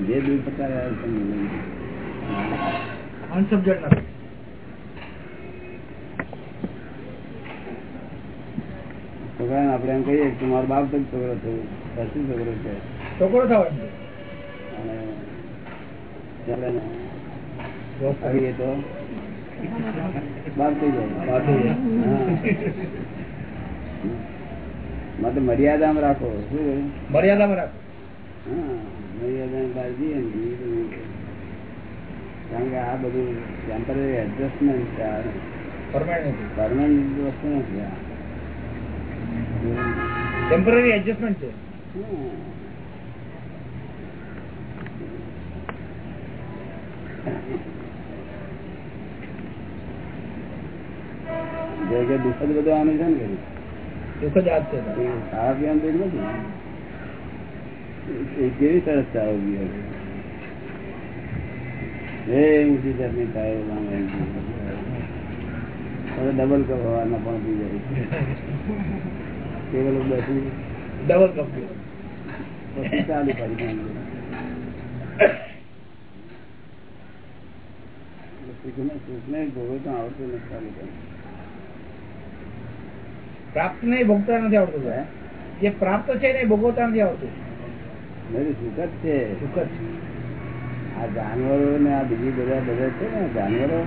જે દુઃખ અત્યારે અનસબજેક્ટ નથી એમ કહીએ કે મારો બાપ તો છોકરો થયો. છોકરો છે. છોકરો અને તો બાપ થઈ જાય. માટે મર્યાદામાં રાખો. શું? મર્યાદામાં રાખો. હા. કારણ કે આ બધું ટેમ્પરરી એડજસ્ટમેન્ટ પરમાનન્ટ વસ્તુ નથી આ. ટેમ્પરરી એડજસ્ટમેન્ટ છે. દુઃખદ બધું આનું છે ને કઈ. દુઃખ જ આજ છે ખાવા પીવાનું દુઃખ નથી. કેવી સરસ ચાલો હે ઊંચી જાતની. હવે ડબલ કપ હવાના પણ પી જાય. કેવલ ડબલ કપ ચાલુ ભોગવતા આવડતું નથી ચાલુ પ્રાપ્ત નહીં ભોગતા નથી આવડતું? જે પ્રાપ્ત છે ને ભોગવતા નથી આવડતું. મારી છે. સુખ આ જાનવરો ને આ બીજી બધા બધા છે ને જાનવરો?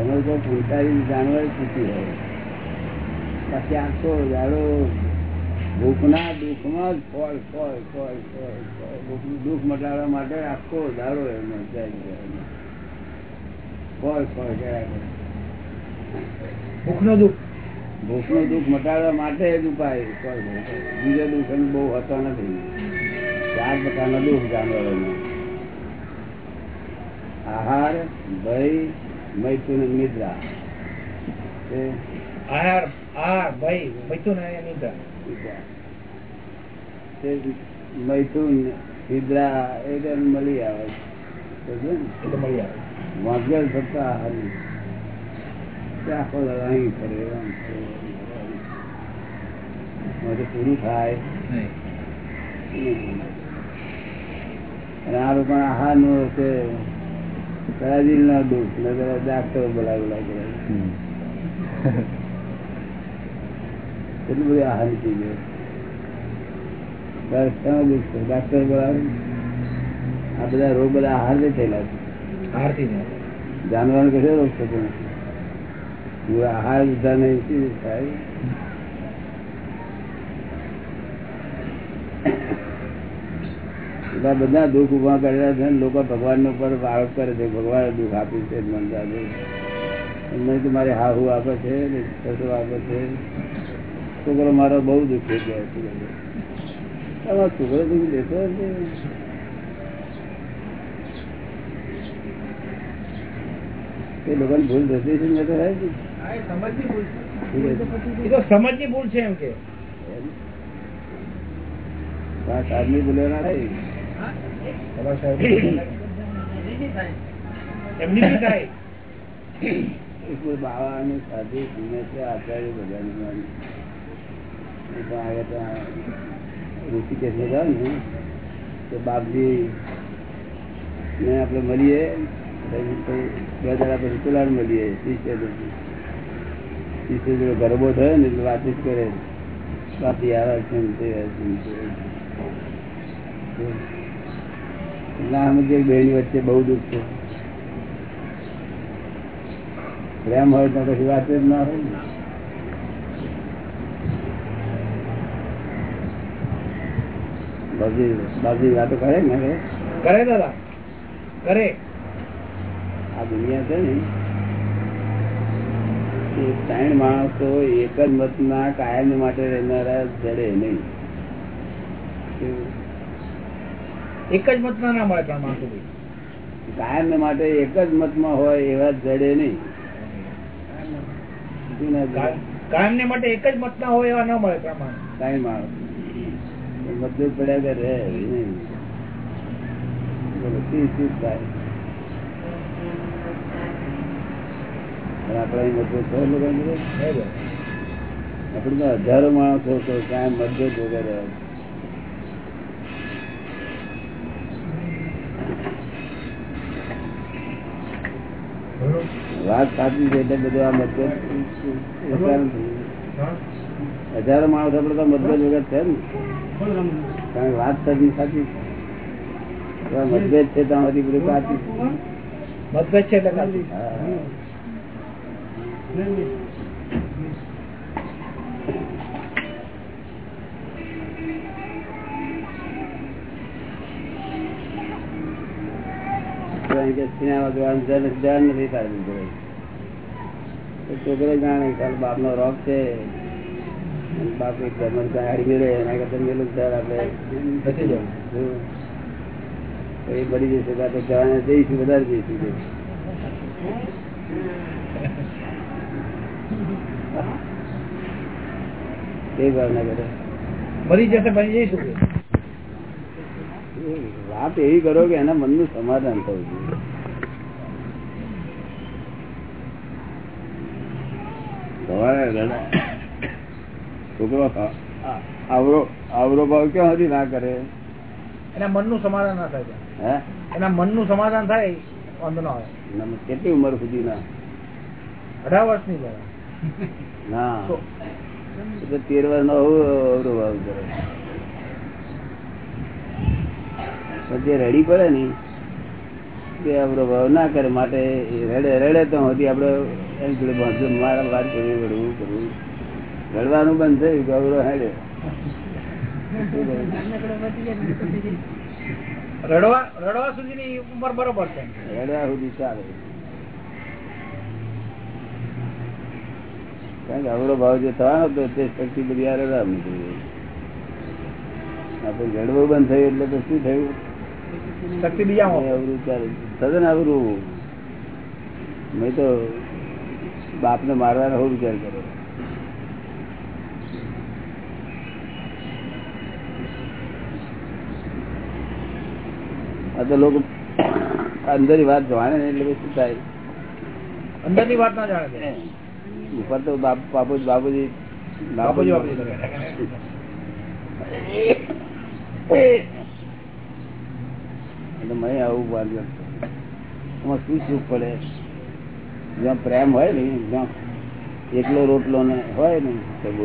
એનો તો પૂંછારી જાનવર પૂછી હોય. પછી આખો દાડો ભૂખના દુઃખમાં જ ફળ ફળ ફળ ફળ ભૂખનું દુઃખ મટાડવા માટે આખો દાડો એનો જાય. ફળ ફળ કર્યા કરે. ભૂખનો દુઃખ. ભૂખનું દુઃખ મટાડવા માટે જ ઉપાય. બીજો દુઃખ એનો બહુ હોતો નથી ચાર પ્રકારના દુઃખ જાનવરોને આહાર ભય મૈથુન નિદ્રા આહાર આહાર ભય મૈથુન નિદ્રા નિદ્રા. મૈથુન નિદ્રા એ મળી આવે ને? મળી આવે વાંચગલ ફક્ત આહારની. આખો પૂરું થાય. અને લોકો આહારનું હશે કરાજી ના દુઃખ ને જરા ડાક્ટર બોલાય કેટલું બધું આહાર થઈ ગયો શાનું દુઃખ છે ડાક્ટર બોલાવે. આ બધા રોગ બધા આહારથી થયેલા છે. જાનવર કેટલો રોગ થતો નથી. આહાર લીધા નહીં થાય. બધા દુઃખ ઊભા કરેલા છે લોકો ભગવાન ઉપર આરોપ કરે છે, ભગવાન દુઃખ આપ્યું છે મનતા એમને તો મારે હાહુ આપે છે, ને આપે છે. છોકરો મારો બહુ દુઃખી ગયો છે. છોકરો દુઃખ દેતો હશે એ લોકોની ભૂલ થતી છે ને તો થાય એ તો સમજની ભૂલ છે એમ કે. પાંચ આદમી ભૂલો ના થાય એમની થાય. બાવા અને સાધુ સુને છે આચાર્ય બધાની પણ આગળ ને? તો બાપજી ને આપણે મળીએ. બે ગરબો થયો ને વાતચીત કરે. બાકી આવ્યા છે વચ્ચે બહુ દુઃખ છે. પ્રેમ હોય તો પછી વાત જ ના હોય ને. બાપજી વાતો કરે ને કરે દાદા. કરે. આ દુનિયા છે ને એ ત્રણ માણસો એક જ મતના કાયમ માટે રહેનારા જડે નહીં. એક જ મત ના મળે પણ માણસો કાયમ માટે એક જ મતમાં હોય એવા જડે નહીં? કાયમ ને માટે એક જ મત ના હોય એવા ના મળે માણસ. ત્રણ માણસ. મતભેદ પડ્યા કે રહે નહીં. આપડે મતભેદ થયો લોકો આપડે તો હજારો માણસો તો ક્યાં મતભેદ વગેરે વાત સાચી છે એટલે બધું આ મતભેદ હજારો માણસ આપડે તો મતભેદ વગર છે ને. કારણ વાત સાચી સાચી? મતભેદ છે ત્યાં બધું સાચી. મતભેદ છે એટલે ધ્યાન ધ્યાન રોગ છે બાપ એક ગમન ગાડી મેળે એના કરતા મેલું ચાલ આપણે બચી જવું. એ બળી જશે આપણે જવાના જઈશું વધારે જઈશું જશે જઈશું. વાત એવી કરો કે એના મનનું સમાધાન થવું જોઈએ. છોકરો આવરો આવરો ભાવ ક્યાં સુધી ના કરે? એના મનનું સમાધાન ના થાય. હે? એના મનનું સમાધાન થાય વાંધો ના આવે. કેટલી ઉંમર સુધી ના? અઢાર વર્ષની છે. તેર નો અવરો ભાવ કરે. જે રડી પડે ને તે અવરો ભાવ ના કરે માટે રડે રડે તો હતી આપડે એની જોડે બાંધો મારા વાત કરવી પડવું કરવું રડવાનું બંધ થયું ગૌરવ અવરો હેડે. રડવા રડવા સુધીની ઉંમર બરોબર છે. રડવા સુધી ચાલે. કારણ કે અવરો ભાવ જે થવાનો હતો તે શક્તિ બધી આ રડવા નીકળી. આપણે રડવું બંધ થયું એટલે તો શું થયું? શક્તિ બીજા અવરું ચાલે. સદન અવરું. મેં તો બાપને મારવાનો હું વિચાર કર્યો. આ તો લોકો અંદર વાત જાણે ને એટલે શું થાય? અંદરની વાત ના જાણે. ઉપર તો બાપુ બાપુજી બાપુજી બાપુજી એટલે મેં આવું બાંધ્યું એમાં શું સુખ પડે? જ્યાં પ્રેમ હોય ને જ્યાં એકલો રોટલો ને હોય ને તો બહુ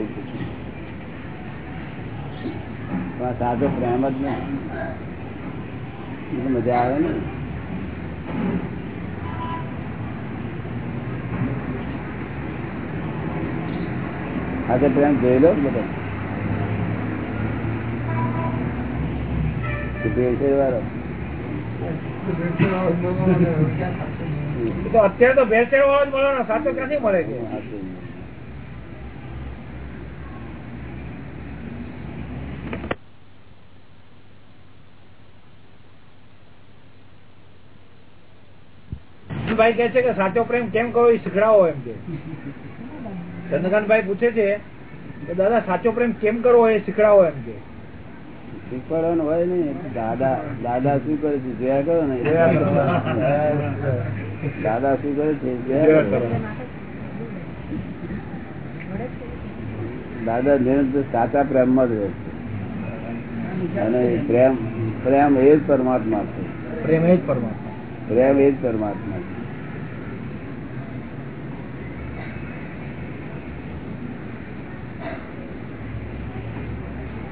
સાદો પ્રેમ જ ને મજા આવે ને. આજે પ્રેમ જોયેલો બધો અત્યારે તો ભેળસેળ વાળો જ મળે સાચો ક્યાંથી મળે છે? ભાઈ કે છે કે સાચો પ્રેમ કેમ કરો એ શીખડાવો એમ કે. ચંદ્રકાંતભાઈ પૂછે છે કે દાદા સાચો પ્રેમ કેમ કરવો એ શીખડાવો એમ કે. શીખવાડવાનું હોય ને દાદા દાદા શું કરે છે? જોયા કરો ને. દાદા શું કરે છે? જોયા કરો. દાદા નિરંતર સાચા પ્રેમમાં જ રહે છે. અને પ્રેમ પ્રેમ એ જ પરમાત્મા છે. પ્રેમ એ જ પરમાત્મા. પ્રેમ એ જ પરમાત્મા છે.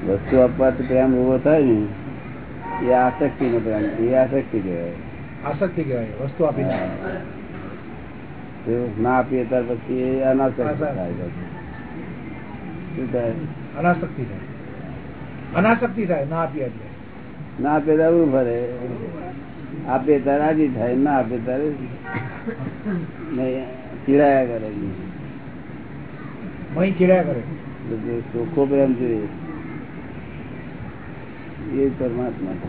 વસ્તુ આપવાથી પ્રેમ ઊભો થાય ને એ આસક્તિ નો પ્રેમ એ આસક્તિ કહેવાય આસક્તિ કહેવાય વસ્તુ આપી દે. જો ના આપીએ ત્યાર પછી એ અનાસક્તિ થાય પછી. શું થાય અનાસક્તિ થાય અનાસક્તિ થાય ના આપીએ એટલે ના આપે ત્યારે ઉભું ફરે આપે ત્યારે રાજી થાય ના આપે ત્યારે નહીં, ચીડાયા કરે મહી ચીડ્યા કરે એટલે જે ચોખ્ખો પ્રેમ જોઈએ એ પરમાત્મા છે.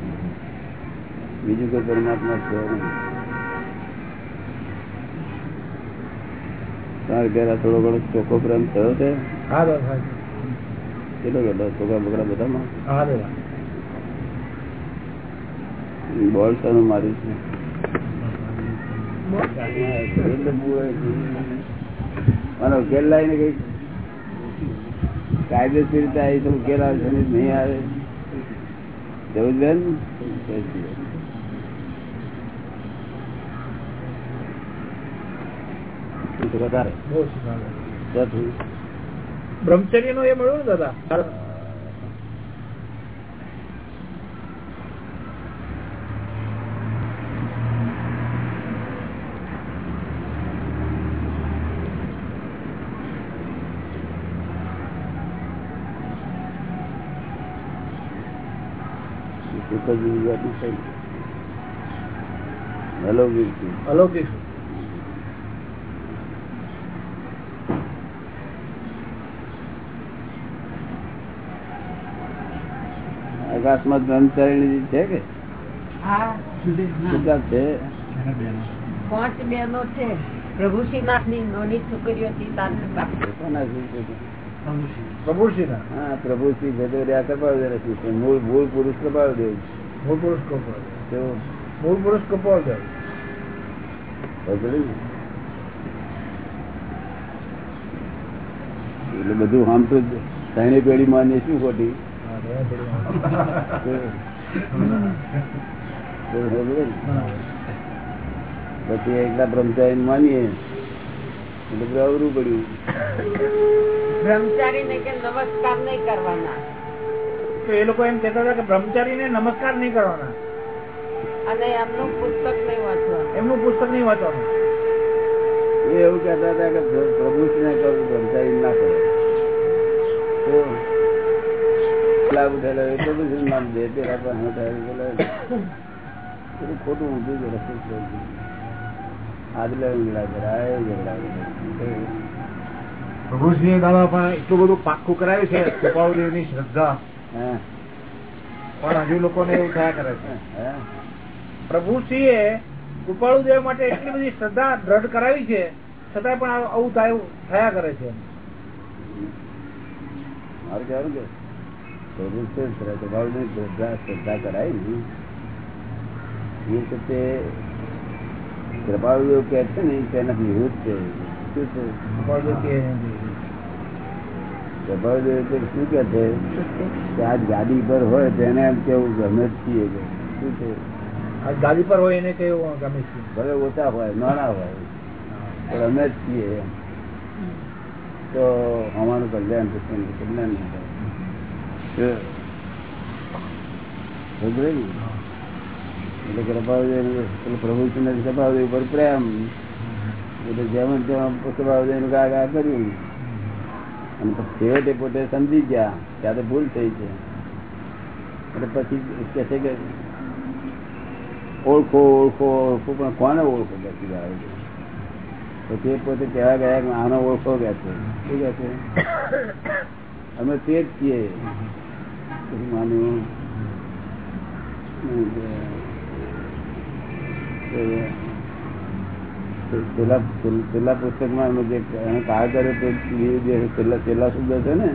બીજું કોઈ પરમાત્મા છે તમારે થોડો ઘણો ચોખ્ખો પ્રેમ થયો છે. કેટલો કેટલો છોકરા બકરા બધામાં? બોલ શાનું મારી છે? મને ઉકેલ લાવીને કઈ કાયદેસર રીતે આવી તો ઘેર આવે નહીં આવે? જવું વધારે બ્રહ્મચર્ય નો એ મળ્યો ને દાદા સુખ જ ગુજરાતી છે. અલૌકિક છે. અલૌકિક આકાશમાં બ્રહ્મચારી છે કે? છે? પાંચ પ્રભુ શ્રીનાથની નાની છોકરીઓ છે? પ્રભુશ્રી હા પ્રભુ શ્રી ભેદોર્યા છે. મૂળ મૂળ પુરુષ કપાળ દેવ મૂળ પુરુષ કપોળ. મૂળ પુરુષ કપોળ? એટલે બધું આમ તો ત્રણેય પેઢી માન્ય શું ખોટી. પછી એકલા બ્રહ્મચારી માનીએ. એટલે બધું અવરું પડ્યું. બ્રહ્મચારી ને કે નમસ્કાર નહીં કરવાના. તો એ લોકો એમ કેતા હતા કે બ્રહ્મચારીને નમસ્કાર નહીં કરવાના. અને એમનું પુસ્તક નહીં વાંચવાનું. એમનું પુસ્તક નહીં વાંચવાનું. એ એવું કહેતા હતા કે પ્રભુ ને કરવું બ્રહ્મચારી ના કરે. તો લાભ ઉઠેલો એ પ્રભુ નામ દે બધું ખોટું ઊંધું જ રસ્તું. આગલે ઝઘડા કરે ઝઘડા પ્રભુશ્રી દાદા પણ એટલું બધું પાક્કું કરાયું છે. કૃપાળુદેવની શ્રદ્ધા. પણ હજુ લોકોને એવું થયા કરે છે. હા. પ્રભુશ્રી કૃપાળુદેવ માટે એટલી બધી શ્રદ્ધા દ્રઢ કરાવી છે છતાં પણ આવું થયા કરે છે. મારું કહેવાનું કે શ્રદ્ધા શ્રદ્ધા કરાય ને એ તે કે છે ને તેના વિરુદ્ધ છે. શું છે? કૃપાળુદેવ કે કૃપાળુ શું કે છે? કે? આ ગાડી પર હોય તેને એમ કેવું ગમે જ છીએ શું છે? આ ગાડી પર હોય એને કેવું ગમે છે ભલે ઓછા હોય નાના હોય પણ અમે જ છીએ એમ. તો અમારું કલ્યાણ થશે ને કલ્યાણ નહીં થાય? એટલે પેલો પ્રભુચંદ્ર કૃપાદેવ ઉપર પ્રેમ. એટલે જેમ તેમ કૃપાદેવ ગા ગા કર્યું. અને છેવટે પોતે સમજી ગયા કે આ તો ભૂલ થઈ છે. એટલે પછી કે છે કે ઓળખો ઓળખો ઓળખો, પણ કોને ઓળખો પછી આવે છે પછી પોતે કહેવા ગયા કે આનો ઓળખો ગયા છે. શું કહે છે? અમે તે જ છીએ માન્યું પેલા પેલા પુસ્તકમાં જે એને કાળ કર્યો તે છેલ્લા છેલ્લા શબ્દ છે ને.